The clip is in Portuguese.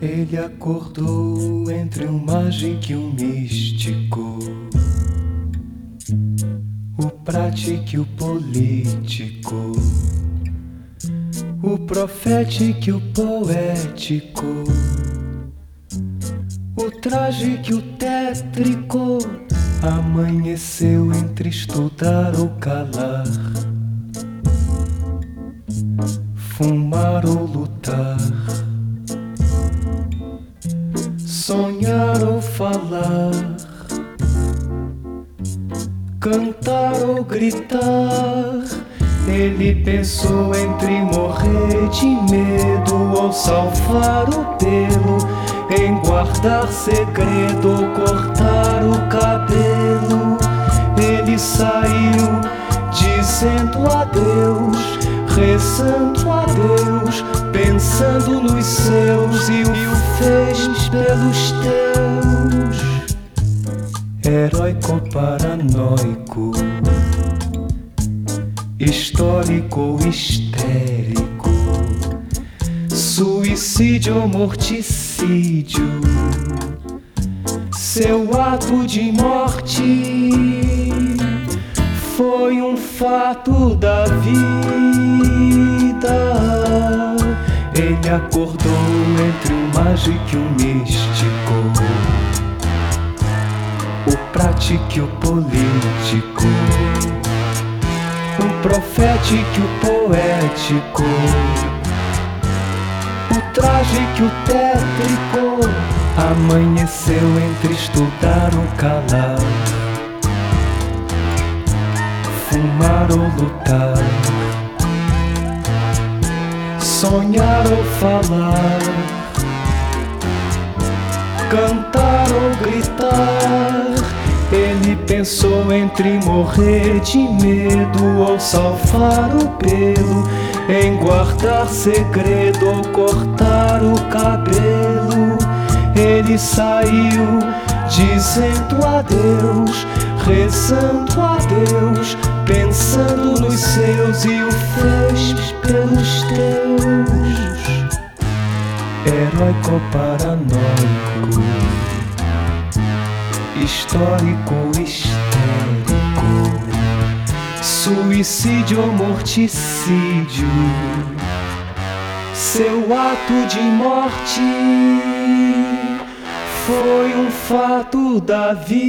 Ele acordou entre um mágico e um místico, o prático e o político, o profético e o poético, o trágico e o tétrico. Amanheceu entre estudar ou calar, fumar ou lutar sonhar ou falar, cantar ou gritar. Ele pensou entre morrer de medo ou salvar o pelo, em guardar segredo ou cortar o cabelo. Ele saiu dizendo adeus, rezando a Deus, pensando nos seus e o fez pelos teus. Heróico paranoico, histórico histérico, suicídio morticídio. Seu ato de morte foi um fato da vida. Acordou entre um mágico e um místico, o prático e o político, o profético e o poético, o trágico e o tétrico. Amanheceu entre estudar ou calar, fumar ou lutar sonhar ou falar, cantar ou gritar. Ele pensou entre morrer de medo ou salvar o pelo, em guardar segredo ou cortar o cabelo. Ele saiu dizendo adeus, rezando a Deus, pensando nos seus e o fez pelos teus. Heróico paranoico, histórico histérico, suicídio ou morticídio. Seu ato de morte foi um fato da vida.